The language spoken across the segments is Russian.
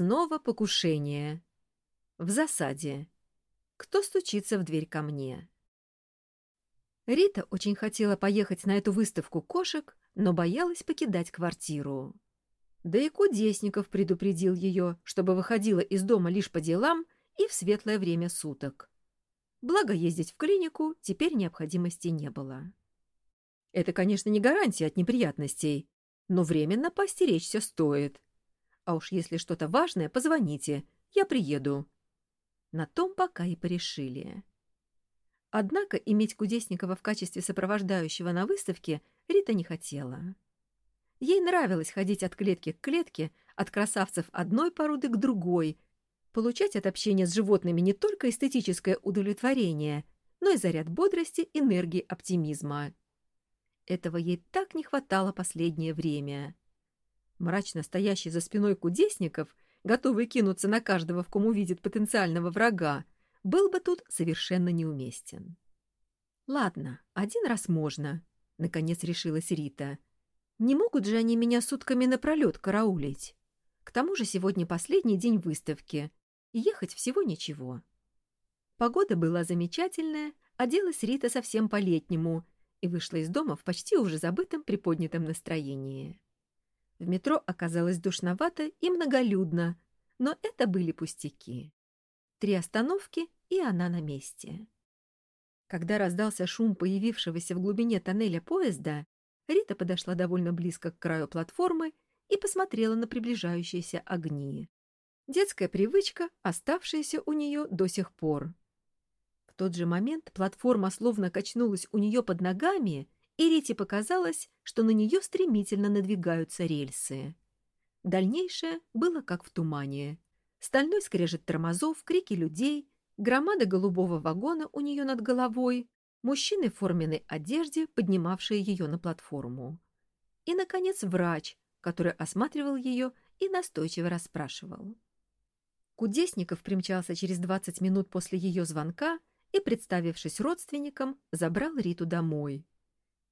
снова покушение. В засаде. Кто стучится в дверь ко мне? Рита очень хотела поехать на эту выставку кошек, но боялась покидать квартиру. Да и Кудесников предупредил ее, чтобы выходила из дома лишь по делам и в светлое время суток. Благо ездить в клинику теперь необходимости не было. Это, конечно, не гарантия от неприятностей, но временно постеречься стоит. А уж если что-то важное, позвоните, я приеду. На том пока и порешили. Однако иметь Кудесникова в качестве сопровождающего на выставке Рита не хотела. Ей нравилось ходить от клетки к клетке, от красавцев одной породы к другой, получать от общения с животными не только эстетическое удовлетворение, но и заряд бодрости, энергии, оптимизма. Этого ей так не хватало последнее время. Мрачно стоящий за спиной кудесников, готовый кинуться на каждого, в ком увидит потенциального врага, был бы тут совершенно неуместен. «Ладно, один раз можно», — наконец решилась Рита. «Не могут же они меня сутками напролет караулить? К тому же сегодня последний день выставки, и ехать всего ничего». Погода была замечательная, оделась Рита совсем по-летнему и вышла из дома в почти уже забытом приподнятом настроении. В метро оказалось душновато и многолюдно, но это были пустяки. Три остановки, и она на месте. Когда раздался шум появившегося в глубине тоннеля поезда, Рита подошла довольно близко к краю платформы и посмотрела на приближающиеся огни. Детская привычка, оставшаяся у нее до сих пор. В тот же момент платформа словно качнулась у нее под ногами, и Рите показалось, что на нее стремительно надвигаются рельсы. Дальнейшее было как в тумане. Стальной скрежет тормозов, крики людей, громада голубого вагона у нее над головой, мужчины в форменной одежде, поднимавшие ее на платформу. И, наконец, врач, который осматривал ее и настойчиво расспрашивал. Кудесников примчался через 20 минут после ее звонка и, представившись родственникам, забрал Риту домой.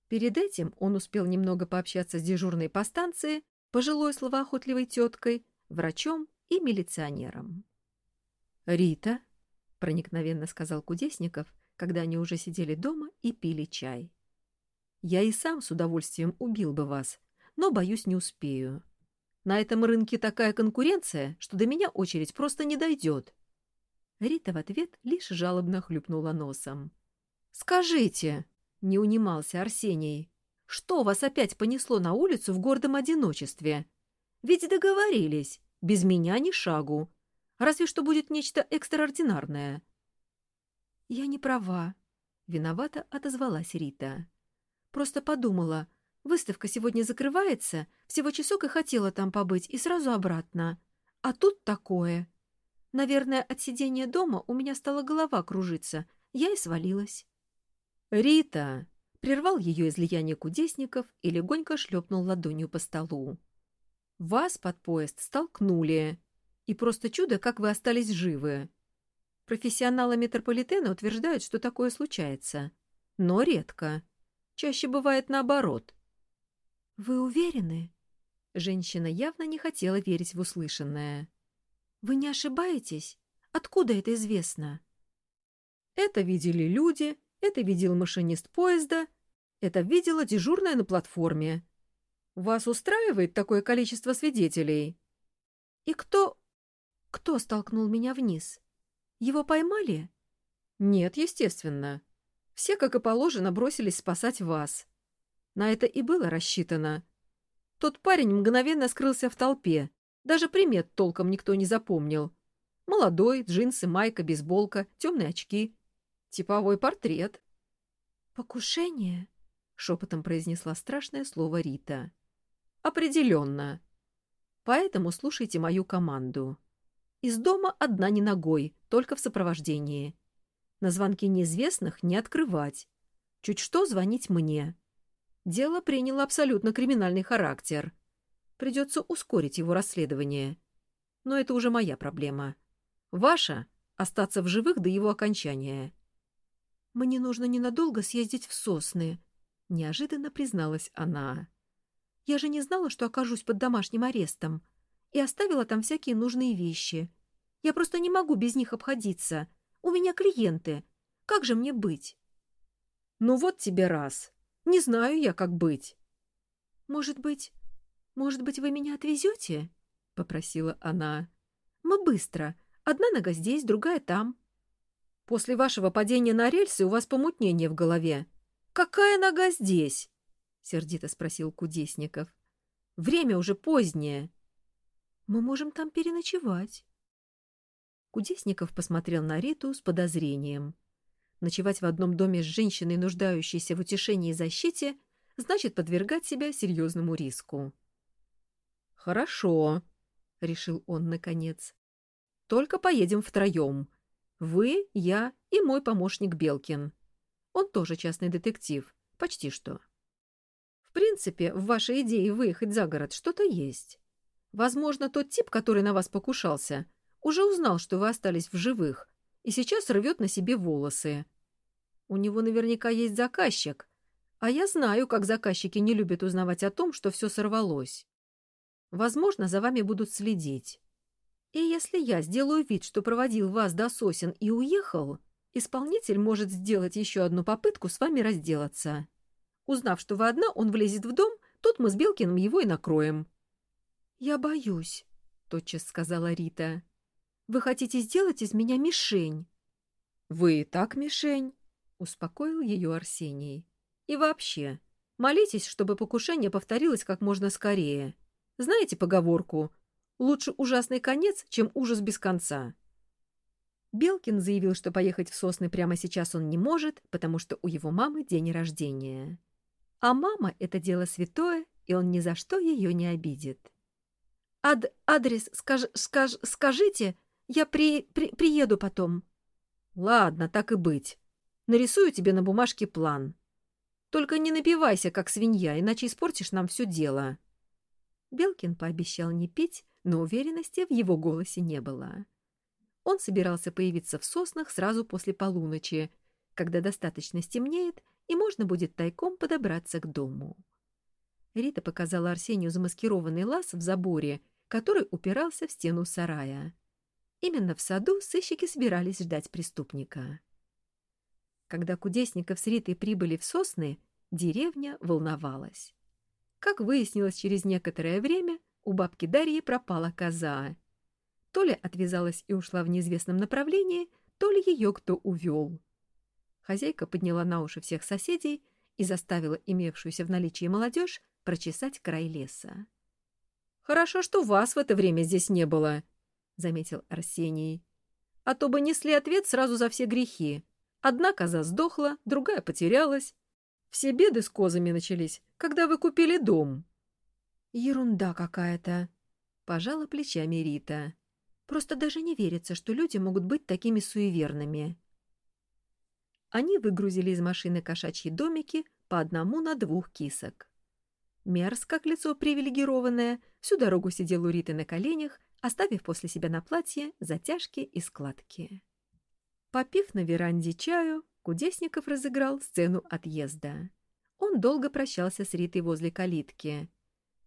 Перед этим он успел немного пообщаться с дежурной по станции, пожилой словоохотливой теткой, врачом и милиционером. «Рита», — проникновенно сказал Кудесников, когда они уже сидели дома и пили чай. «Я и сам с удовольствием убил бы вас, но, боюсь, не успею. На этом рынке такая конкуренция, что до меня очередь просто не дойдет». Рита в ответ лишь жалобно хлюпнула носом. «Скажите», — не унимался Арсений, — «что вас опять понесло на улицу в гордом одиночестве? Ведь договорились, без меня ни шагу. Разве что будет нечто экстраординарное. Я не права. Виновато отозвалась Рита. Просто подумала, выставка сегодня закрывается, всего часок и хотела там побыть, и сразу обратно. А тут такое. Наверное, от сидения дома у меня стала голова кружиться. Я и свалилась. «Рита!» — прервал ее излияние кудесников и легонько шлепнул ладонью по столу. Вас под поезд столкнули. И просто чудо, как вы остались живы. Профессионалы метрополитена утверждают, что такое случается. Но редко. Чаще бывает наоборот. «Вы уверены?» Женщина явно не хотела верить в услышанное. «Вы не ошибаетесь? Откуда это известно?» Это видели люди, это видел машинист поезда, это видела дежурная на платформе. Вас устраивает такое количество свидетелей? И кто... Кто столкнул меня вниз? Его поймали? Нет, естественно. Все, как и положено, бросились спасать вас. На это и было рассчитано. Тот парень мгновенно скрылся в толпе. Даже примет толком никто не запомнил. Молодой, джинсы, майка, бейсболка, темные очки. Типовой портрет. «Покушение?» — шепотом произнесла страшное слово Рита. Определенно. Поэтому слушайте мою команду. Из дома одна не ногой, только в сопровождении. На звонки неизвестных не открывать. Чуть что звонить мне. Дело приняло абсолютно криминальный характер. Придется ускорить его расследование. Но это уже моя проблема. Ваша — остаться в живых до его окончания. «Мне нужно ненадолго съездить в сосны», — неожиданно призналась она. Я же не знала, что окажусь под домашним арестом. и оставила там всякие нужные вещи. Я просто не могу без них обходиться. У меня клиенты. Как же мне быть? Ну вот тебе раз. Не знаю я, как быть. Может быть, может быть, вы меня отвезете? Попросила она. Мы быстро. Одна нога здесь, другая там. После вашего падения на рельсы у вас помутнение в голове. Какая нога здесь? Сердито спросил Кудесников. Время уже позднее. Мы можем там переночевать. Кудесников посмотрел на Риту с подозрением. Ночевать в одном доме с женщиной, нуждающейся в утешении и защите, значит подвергать себя серьезному риску. «Хорошо», — решил он наконец. «Только поедем втроем. Вы, я и мой помощник Белкин. Он тоже частный детектив, почти что. В принципе, в вашей идее выехать за город что-то есть. Возможно, тот тип, который на вас покушался, уже узнал, что вы остались в живых, и сейчас рвет на себе волосы. У него наверняка есть заказчик, а я знаю, как заказчики не любят узнавать о том, что все сорвалось. Возможно, за вами будут следить. И если я сделаю вид, что проводил вас до сосен и уехал, исполнитель может сделать еще одну попытку с вами разделаться. Узнав, что вы одна, он влезет в дом, тут мы с Белкиным его и накроем. — Я боюсь, — тотчас сказала Рита. — Вы хотите сделать из меня мишень? — Вы и так мишень, — успокоил ее Арсений. — И вообще, молитесь, чтобы покушение повторилось как можно скорее. Знаете поговорку «Лучше ужасный конец, чем ужас без конца». Белкин заявил, что поехать в Сосны прямо сейчас он не может, потому что у его мамы день рождения. А мама — это дело святое, и он ни за что ее не обидит. Ад адрес скаж скаж скажите, я при при приеду потом. Ладно, так и быть. Нарисую тебе на бумажке план. Только не напивайся, как свинья, иначе испортишь нам все дело. Белкин пообещал не пить, но уверенности в его голосе не было. Он собирался появиться в соснах сразу после полуночи, когда достаточно стемнеет, и можно будет тайком подобраться к дому. Рита показала Арсению замаскированный лаз в заборе, который упирался в стену сарая. Именно в саду сыщики собирались ждать преступника. Когда Кудесников с Ритой прибыли в сосны, деревня волновалась. Как выяснилось через некоторое время, у бабки Дарьи пропала коза. То ли отвязалась и ушла в неизвестном направлении, то ли ее кто увел. Хозяйка подняла на уши всех соседей и заставила имевшуюся в наличии молодежь прочесать край леса. «Хорошо, что вас в это время здесь не было», — заметил Арсений. «А то бы несли ответ сразу за все грехи. Одна коза сдохла, другая потерялась. Все беды с козами начались, когда вы купили дом». «Ерунда какая-то», — пожала плечами Рита. «Просто даже не верится, что люди могут быть такими суеверными». Они выгрузили из машины кошачьи домики по одному на двух кисок. Мерс, как лицо привилегированное, всю дорогу сидел у Риты на коленях, оставив после себя на платье затяжки и складки. Попив на веранде чаю, Кудесников разыграл сцену отъезда. Он долго прощался с Ритой возле калитки.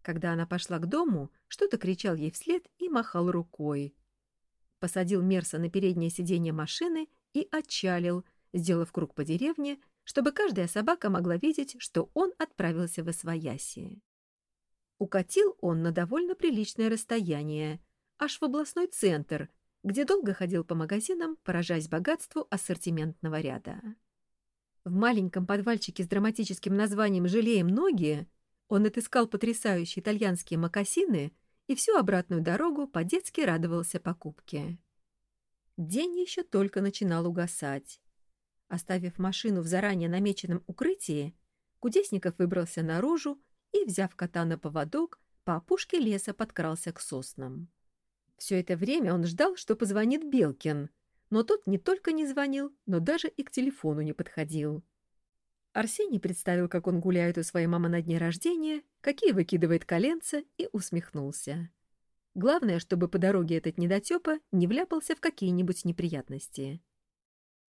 Когда она пошла к дому, что-то кричал ей вслед и махал рукой. Посадил Мерса на переднее сиденье машины и отчалил, сделав круг по деревне, чтобы каждая собака могла видеть, что он отправился в Освояси. Укатил он на довольно приличное расстояние, аж в областной центр, где долго ходил по магазинам, поражаясь богатству ассортиментного ряда. В маленьком подвальчике с драматическим названием «Жалеем ноги» он отыскал потрясающие итальянские мокасины и всю обратную дорогу по-детски радовался покупке. День еще только начинал угасать. Оставив машину в заранее намеченном укрытии, Кудесников выбрался наружу и, взяв кота на поводок, по опушке леса подкрался к соснам. Все это время он ждал, что позвонит Белкин, но тот не только не звонил, но даже и к телефону не подходил. Арсений представил, как он гуляет у своей мамы на дне рождения, какие выкидывает коленца, и усмехнулся. Главное, чтобы по дороге этот недотепа не вляпался в какие-нибудь неприятности.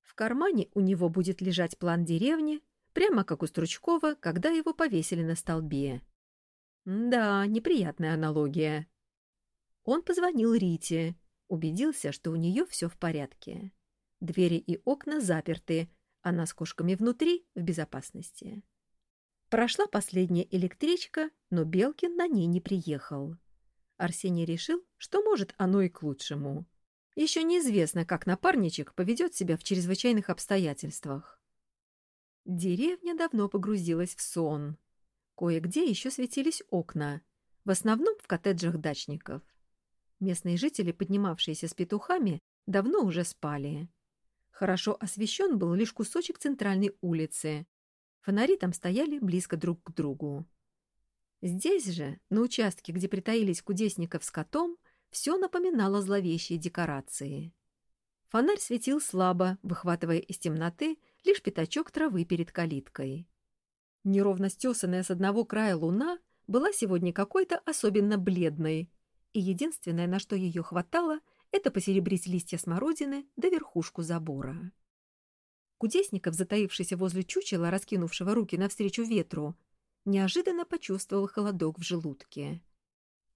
В кармане у него будет лежать план деревни, прямо как у Стручкова, когда его повесили на столбе. Да, неприятная аналогия. Он позвонил Рите, убедился, что у нее все в порядке. Двери и окна заперты, она с кошками внутри в безопасности. Прошла последняя электричка, но Белкин на ней не приехал. Арсений решил, что может оно и к лучшему. Еще неизвестно, как напарничек поведет себя в чрезвычайных обстоятельствах. Деревня давно погрузилась в сон. Кое-где еще светились окна, в основном в коттеджах дачников. Местные жители, поднимавшиеся с петухами, давно уже спали. Хорошо освещен был лишь кусочек центральной улицы. Фонари там стояли близко друг к другу. Здесь же, на участке, где притаились кудесников с котом, все напоминало зловещие декорации. Фонарь светил слабо, выхватывая из темноты лишь пятачок травы перед калиткой. Неровно стесанная с одного края луна была сегодня какой-то особенно бледной, и единственное, на что ее хватало, это посеребрить листья смородины до верхушку забора. Кудесников, затаившийся возле чучела, раскинувшего руки навстречу ветру, неожиданно почувствовал холодок в желудке.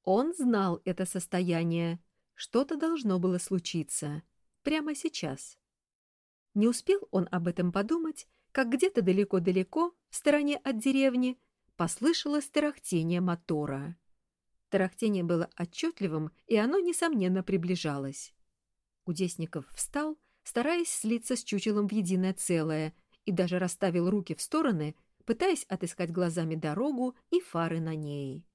Он знал это состояние. Что-то должно было случиться. Прямо сейчас. Не успел он об этом подумать, как где-то далеко-далеко, в стороне от деревни, послышалось тарахтение мотора. Тарахтение было отчетливым, и оно, несомненно, приближалось. Кудесников встал, стараясь слиться с чучелом в единое целое, и даже расставил руки в стороны, пытаясь отыскать глазами дорогу и фары на ней.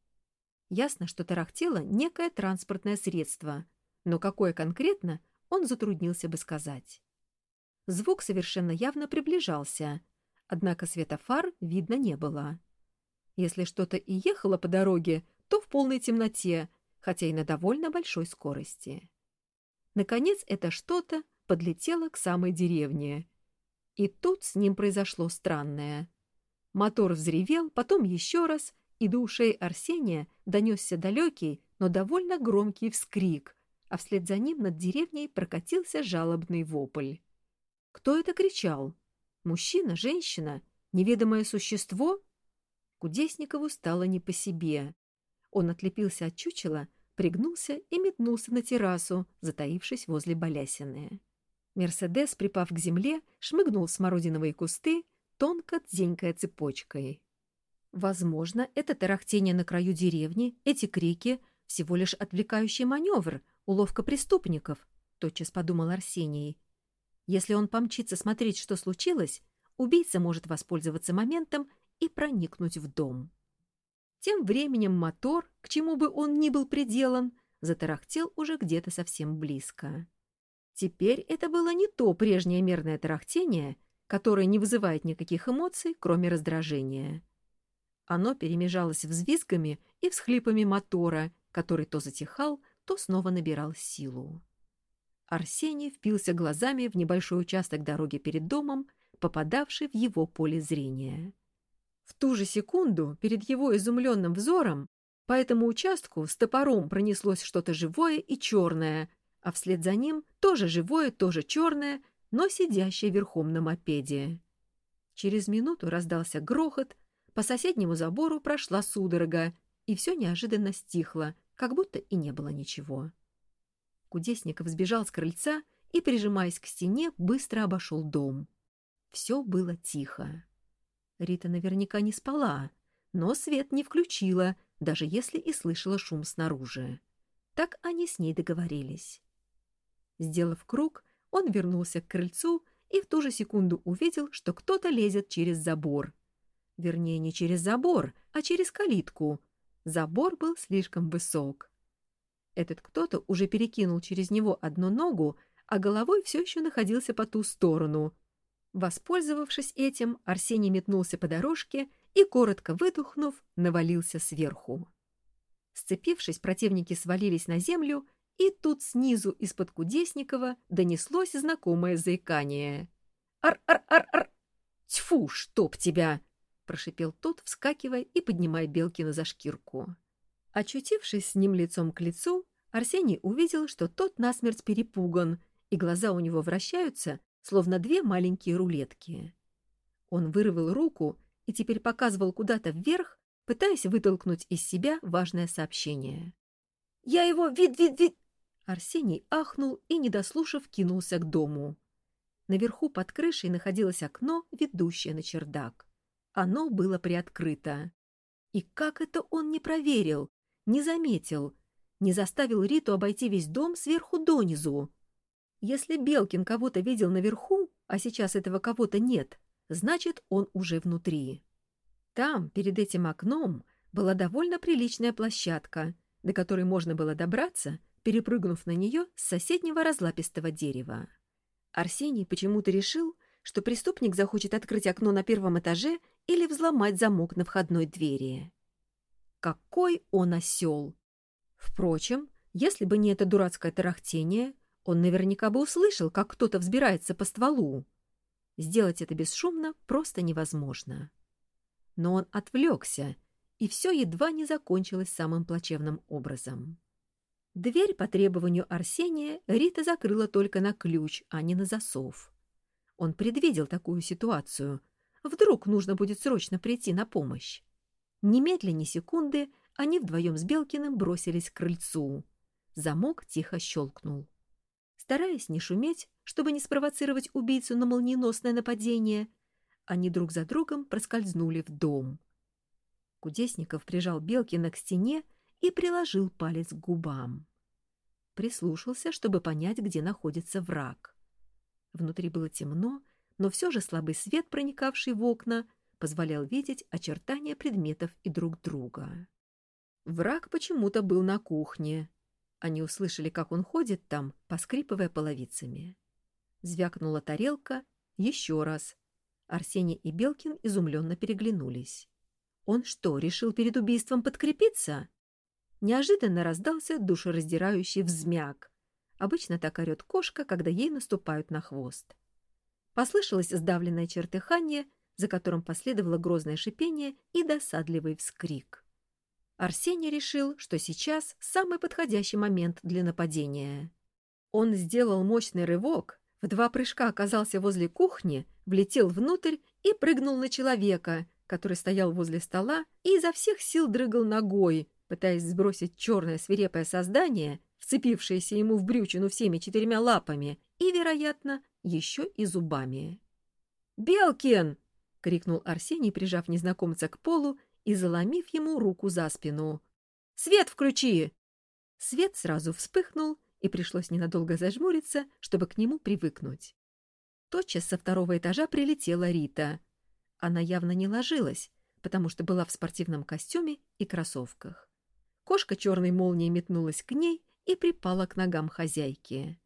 Ясно, что тарахтело некое транспортное средство, но какое конкретно, он затруднился бы сказать. Звук совершенно явно приближался, однако света фар видно не было. Если что-то и ехало по дороге, то в полной темноте, хотя и на довольно большой скорости. Наконец это что-то подлетело к самой деревне. И тут с ним произошло странное. Мотор взревел, потом еще раз, и до ушей Арсения донесся далекий, но довольно громкий вскрик, а вслед за ним над деревней прокатился жалобный вопль. Кто это кричал? Мужчина, женщина, неведомое существо? Кудесникову стало не по себе. Он отлепился от чучела, пригнулся и метнулся на террасу, затаившись возле балясины. Мерседес, припав к земле, шмыгнул в смородиновые кусты, тонко дзенькая цепочкой. Возможно, это тарахтение на краю деревни, эти крики — всего лишь отвлекающий маневр, уловка преступников, — тотчас подумал Арсений. Если он помчится смотреть, что случилось, убийца может воспользоваться моментом и проникнуть в дом. Тем временем мотор, к чему бы он ни был приделан, затарахтел уже где-то совсем близко. Теперь это было не то прежнее мерное тарахтение, которое не вызывает никаких эмоций, кроме раздражения. Оно перемежалось взвизгами и всхлипами мотора, который то затихал, то снова набирал силу. Арсений впился глазами в небольшой участок дороги перед домом, попадавший в его поле зрения. В ту же секунду перед его изумленным взором по этому участку с топором пронеслось что-то живое и черное, а вслед за ним тоже живое, тоже черное, но сидящее верхом на мопеде. Через минуту раздался грохот, по соседнему забору прошла судорога, и все неожиданно стихло, как будто и не было ничего. Кудесников сбежал с крыльца и, прижимаясь к стене, быстро обошел дом. Все было тихо. Рита наверняка не спала, но свет не включила, даже если и слышала шум снаружи. Так они с ней договорились. Сделав круг, он вернулся к крыльцу и в ту же секунду увидел, что кто-то лезет через забор. Вернее, не через забор, а через калитку. Забор был слишком высок. Этот кто-то уже перекинул через него одну ногу, а головой все еще находился по ту сторону. Воспользовавшись этим, Арсений метнулся по дорожке и, коротко выдохнув, навалился сверху. Сцепившись, противники свалились на землю, и тут снизу из-под Кудесникова донеслось знакомое заикание. «Ар-ар-ар-ар! Тьфу, чтоб тебя!» — прошипел тот, вскакивая и поднимая Белкина за шкирку. Очутившись с ним лицом к лицу, Арсений увидел, что тот насмерть перепуган, и глаза у него вращаются, словно две маленькие рулетки. Он вырвал руку и теперь показывал куда-то вверх, пытаясь вытолкнуть из себя важное сообщение. Я его вид, вид, вид...» Арсений ахнул и, не дослушав, кинулся к дому. Наверху под крышей находилось окно, ведущее на чердак. Оно было приоткрыто. И как это он не проверил, не заметил, не заставил Риту обойти весь дом сверху донизу? Если Белкин кого-то видел наверху, а сейчас этого кого-то нет, значит, он уже внутри. Там, перед этим окном, была довольно приличная площадка, до которой можно было добраться, перепрыгнув на нее с соседнего разлапистого дерева. Арсений почему-то решил, что преступник захочет открыть окно на первом этаже или взломать замок на входной двери. Какой он осел! Впрочем, если бы не это дурацкое тарахтение, он наверняка бы услышал, как кто-то взбирается по стволу. Сделать это бесшумно просто невозможно. Но он отвлекся, и все едва не закончилось самым плачевным образом. Дверь по требованию Арсения Рита закрыла только на ключ, а не на засов. Он предвидел такую ситуацию. Вдруг нужно будет срочно прийти на помощь. Немедленно секунды они вдвоем с Белкиным бросились к крыльцу. Замок тихо щелкнул. Стараясь не шуметь, чтобы не спровоцировать убийцу на молниеносное нападение, они друг за другом проскользнули в дом. Кудесников прижал Белкина к стене и приложил палец к губам. Прислушался, чтобы понять, где находится враг. Внутри было темно, но все же слабый свет, проникавший в окна, позволял видеть очертания предметов и друг друга. Враг почему-то был на кухне. Они услышали, как он ходит там, поскрипывая половицами. Звякнула тарелка еще раз. Арсений и Белкин изумленно переглянулись. Он что, решил перед убийством подкрепиться? Неожиданно раздался душераздирающий взмяк. Обычно так орет кошка, когда ей наступают на хвост. Послышалось сдавленное чертыхание, за которым последовало грозное шипение и досадливый вскрик. Арсений решил, что сейчас самый подходящий момент для нападения. Он сделал мощный рывок, в два прыжка оказался возле кухни, влетел внутрь и прыгнул на человека, который стоял возле стола и изо всех сил дрыгал ногой, пытаясь сбросить черное свирепое создание, вцепившееся ему в брючину всеми четырьмя лапами и, вероятно, еще и зубами. «Белкин!» — крикнул Арсений, прижав незнакомца к полу и заломив ему руку за спину. «Свет включи!» Свет сразу вспыхнул, и пришлось ненадолго зажмуриться, чтобы к нему привыкнуть. Тотчас со второго этажа прилетела Рита. Она явно не ложилась, потому что была в спортивном костюме и кроссовках. Кошка черной молнией метнулась к ней и припала к ногам хозяйки.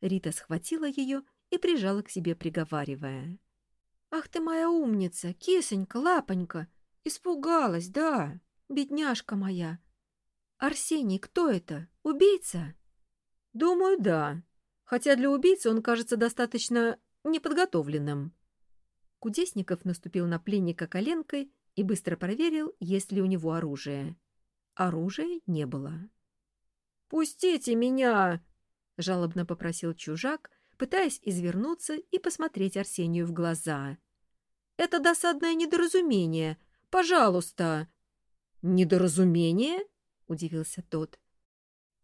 Рита схватила ее и прижала к себе, приговаривая. — Ах ты моя умница, кисонька, лапонька! Испугалась, да, бедняжка моя. Арсений, кто это? Убийца? — Думаю, да. Хотя для убийцы он кажется достаточно неподготовленным. Кудесников наступил на пленника коленкой и быстро проверил, есть ли у него оружие. Оружия не было. «Пустите меня!» — жалобно попросил чужак, пытаясь извернуться и посмотреть Арсению в глаза. «Это досадное недоразумение. Пожалуйста!» «Недоразумение?» — удивился тот.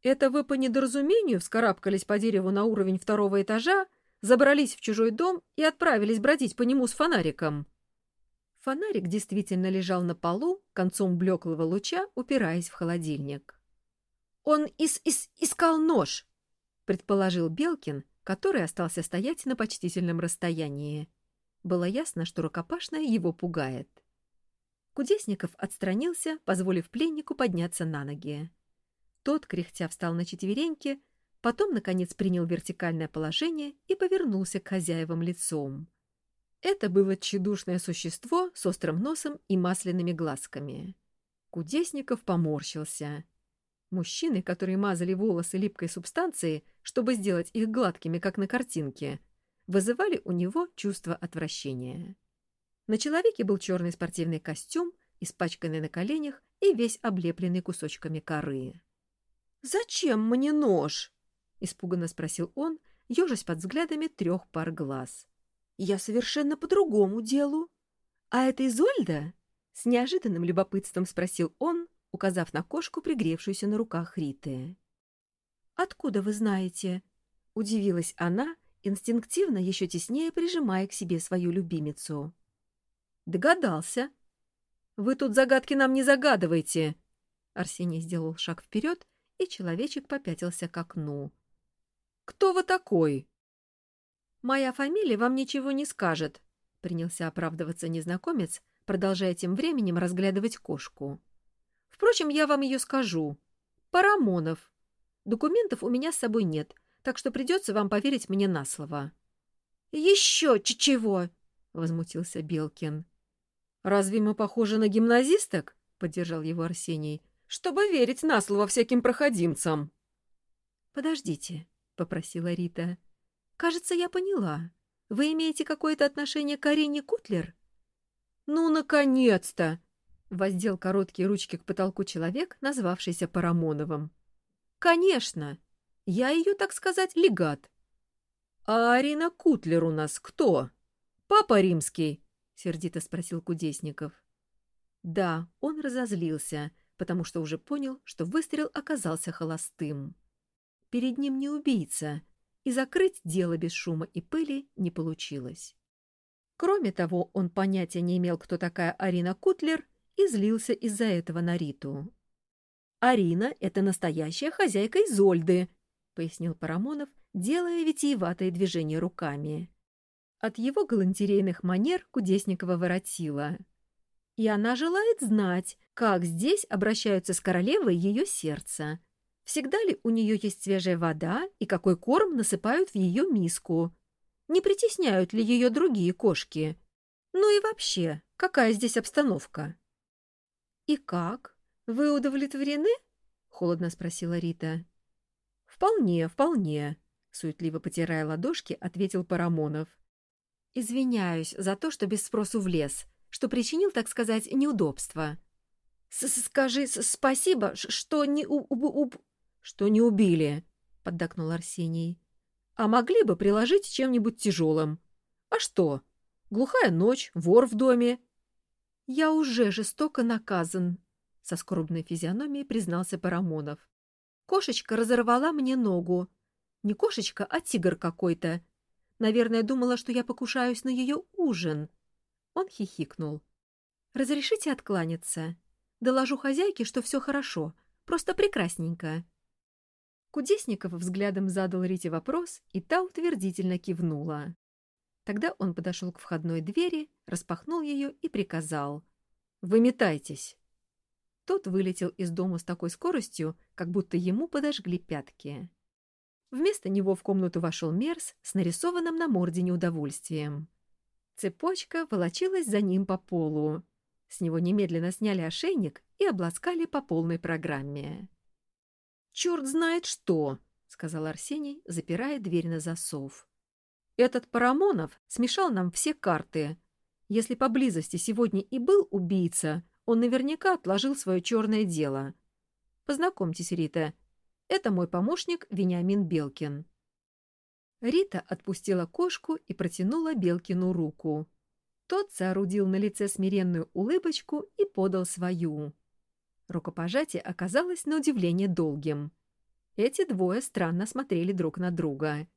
«Это вы по недоразумению вскарабкались по дереву на уровень второго этажа, забрались в чужой дом и отправились бродить по нему с фонариком?» Фонарик действительно лежал на полу, концом блеклого луча, упираясь в холодильник. «Он ис ис искал нож», — предположил Белкин, который остался стоять на почтительном расстоянии. Было ясно, что рукопашная его пугает. Кудесников отстранился, позволив пленнику подняться на ноги. Тот, кряхтя, встал на четвереньки, потом, наконец, принял вертикальное положение и повернулся к хозяевам лицом. Это было тщедушное существо с острым носом и масляными глазками. Кудесников поморщился. Мужчины, которые мазали волосы липкой субстанцией, чтобы сделать их гладкими, как на картинке, вызывали у него чувство отвращения. На человеке был черный спортивный костюм, испачканный на коленях и весь облепленный кусочками коры. «Зачем мне нож?» — испуганно спросил он, ежась под взглядами трех пар глаз. Я совершенно по другому делу. А это Изольда? С неожиданным любопытством спросил он, указав на кошку, пригревшуюся на руках Риты. «Откуда вы знаете?» — удивилась она, инстинктивно еще теснее прижимая к себе свою любимицу. «Догадался. Вы тут загадки нам не загадывайте!» Арсений сделал шаг вперед, и человечек попятился к окну. «Кто вы такой?» «Моя фамилия вам ничего не скажет», — принялся оправдываться незнакомец, продолжая тем временем разглядывать кошку. «Впрочем, я вам ее скажу. Парамонов. Документов у меня с собой нет, так что придется вам поверить мне на слово». «Еще чего?» — возмутился Белкин. «Разве мы похожи на гимназисток?» — поддержал его Арсений. «Чтобы верить на слово всяким проходимцам». «Подождите», — попросила Рита. «Кажется, я поняла. Вы имеете какое-то отношение к Арине Кутлер?» «Ну, наконец-то!» — воздел короткие ручки к потолку человек, назвавшийся Парамоновым. «Конечно! Я ее, так сказать, легат». «А Арина Кутлер у нас кто? Папа римский?» — сердито спросил Кудесников. Да, он разозлился, потому что уже понял, что выстрел оказался холостым. Перед ним не убийца, и закрыть дело без шума и пыли не получилось. Кроме того, он понятия не имел, кто такая Арина Кутлер, и злился из-за этого на Риту. «Арина — это настоящая хозяйка Изольды», — пояснил Парамонов, делая витиеватые движения руками. От его галантерейных манер Кудесникова воротила. И она желает знать, как здесь обращаются с королевой ее сердца. Всегда ли у нее есть свежая вода и какой корм насыпают в ее миску? Не притесняют ли ее другие кошки? Ну и вообще, какая здесь обстановка? — И как? Вы удовлетворены? — холодно спросила Рита. — Вполне, вполне, — суетливо потирая ладошки, ответил Парамонов. — Извиняюсь за то, что без спросу влез, что причинил, так сказать, неудобства. — Скажи спасибо, что не уб... уб... что не убили, — поддакнул Арсений а могли бы приложить чем-нибудь тяжелым. А что? Глухая ночь, вор в доме. — Я уже жестоко наказан, — со скорбной физиономией признался Парамонов. Кошечка разорвала мне ногу. Не кошечка, а тигр какой-то. Наверное, думала, что я покушаюсь на ее ужин. Он хихикнул. — Разрешите откланяться? Доложу хозяйке, что все хорошо, просто прекрасненько. Кудесников взглядом задал Рите вопрос, и та утвердительно кивнула. Тогда он подошел к входной двери, распахнул ее и приказал. «Выметайтесь!» Тот вылетел из дома с такой скоростью, как будто ему подожгли пятки. Вместо него в комнату вошел Мерс с нарисованным на морде неудовольствием. Цепочка волочилась за ним по полу. С него немедленно сняли ошейник и обласкали по полной программе. «Черт знает что!» — сказал Арсений, запирая дверь на засов. «Этот Парамонов смешал нам все карты. Если поблизости сегодня и был убийца, он наверняка отложил свое черное дело. Познакомьтесь, Рита. Это мой помощник Вениамин Белкин». Рита отпустила кошку и протянула Белкину руку. Тот соорудил на лице смиренную улыбочку и подал свою. Рукопожатие оказалось на удивление долгим. Эти двое странно смотрели друг на друга.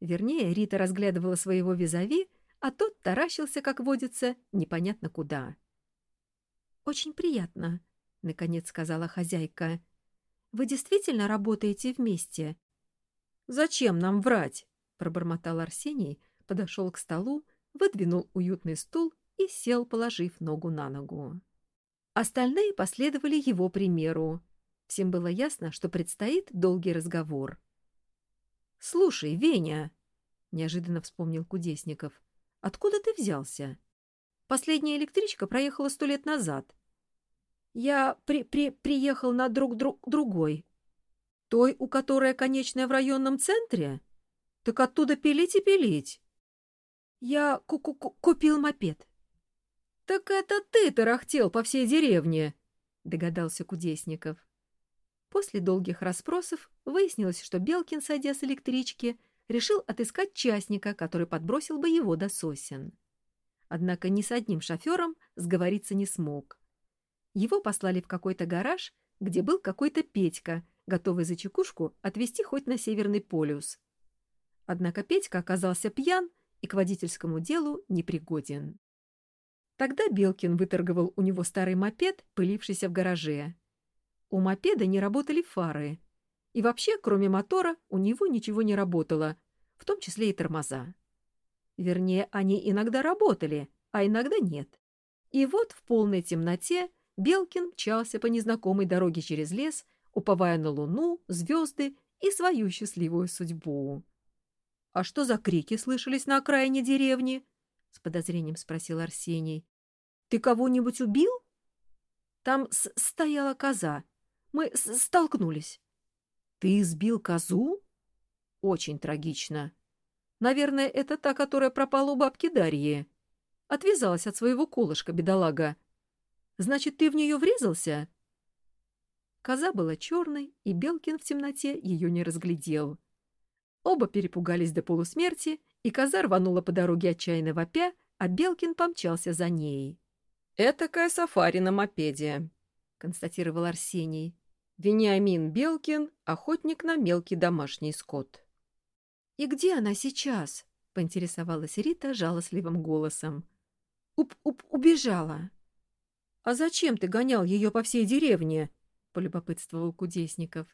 Вернее, Рита разглядывала своего визави, а тот таращился, как водится, непонятно куда. «Очень приятно», — наконец сказала хозяйка. «Вы действительно работаете вместе?» «Зачем нам врать?» — пробормотал Арсений, подошел к столу, выдвинул уютный стул и сел, положив ногу на ногу. Остальные последовали его примеру. Всем было ясно, что предстоит долгий разговор. — Слушай, Веня, — неожиданно вспомнил Кудесников, — откуда ты взялся? Последняя электричка проехала сто лет назад. Я при при приехал на друг друг другой. Той, у которой конечная в районном центре? Так оттуда пилить и пилить. Я ку -ку купил мопед. «Так это ты тарахтел по всей деревне!» — догадался Кудесников. После долгих расспросов выяснилось, что Белкин, сойдя с электрички, решил отыскать частника, который подбросил бы его до сосен. Однако ни с одним шофером сговориться не смог. Его послали в какой-то гараж, где был какой-то Петька, готовый за чекушку отвезти хоть на Северный полюс. Однако Петька оказался пьян и к водительскому делу непригоден. Тогда Белкин выторговал у него старый мопед, пылившийся в гараже. У мопеда не работали фары. И вообще, кроме мотора, у него ничего не работало, в том числе и тормоза. Вернее, они иногда работали, а иногда нет. И вот в полной темноте Белкин мчался по незнакомой дороге через лес, уповая на луну, звезды и свою счастливую судьбу. — А что за крики слышались на окраине деревни? — с подозрением спросил Арсений. — Ты кого-нибудь убил? — Там стояла коза. Мы столкнулись. — Ты избил козу? — Очень трагично. Наверное, это та, которая пропала у бабки Дарьи. Отвязалась от своего колышка, бедолага. Значит, ты в нее врезался? Коза была черной, и Белкин в темноте ее не разглядел. Оба перепугались до полусмерти, и коза рванула по дороге отчаянно вопя, а Белкин помчался за ней. «Этакая сафари на мопеде», — констатировал Арсений. «Вениамин Белкин — охотник на мелкий домашний скот». «И где она сейчас?» — поинтересовалась Рита жалостливым голосом. «Уп-уп, убежала». «А зачем ты гонял ее по всей деревне?» — полюбопытствовал Кудесников.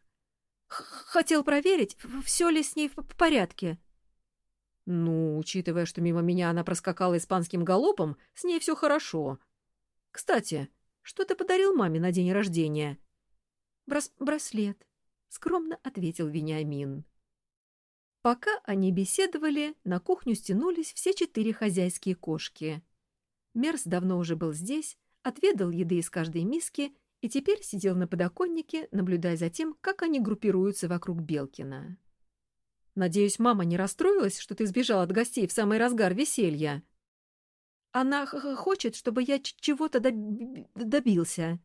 «Хотел проверить, все ли с ней в порядке». «Ну, учитывая, что мимо меня она проскакала испанским галопом, с ней все хорошо. Кстати, что ты подарил маме на день рождения?» Брас «Браслет», — скромно ответил Вениамин. Пока они беседовали, на кухню стянулись все четыре хозяйские кошки. Мерс давно уже был здесь, отведал еды из каждой миски и теперь сидел на подоконнике, наблюдая за тем, как они группируются вокруг Белкина. «Надеюсь, мама не расстроилась, что ты сбежал от гостей в самый разгар веселья?» «Она хочет, чтобы я чего-то добился».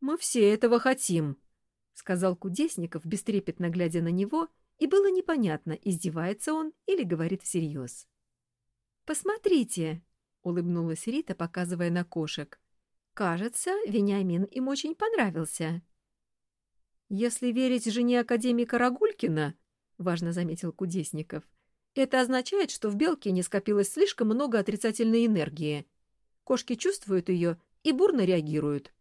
«Мы все этого хотим», — сказал Кудесников, бестрепетно глядя на него, и было непонятно, издевается он или говорит всерьез. «Посмотрите», — улыбнулась Рита, показывая на кошек. Кажется, Вениамин им очень понравился. «Если верить жене академика Рагулькина, — важно заметил Кудесников, — это означает, что в Белкине скопилось слишком много отрицательной энергии. Кошки чувствуют ее и бурно реагируют.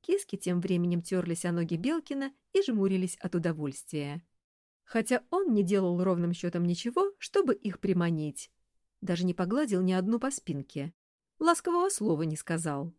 Киски тем временем терлись о ноги Белкина и жмурились от удовольствия. Хотя он не делал ровным счетом ничего, чтобы их приманить. Даже не погладил ни одну по спинке ласкового слова не сказал.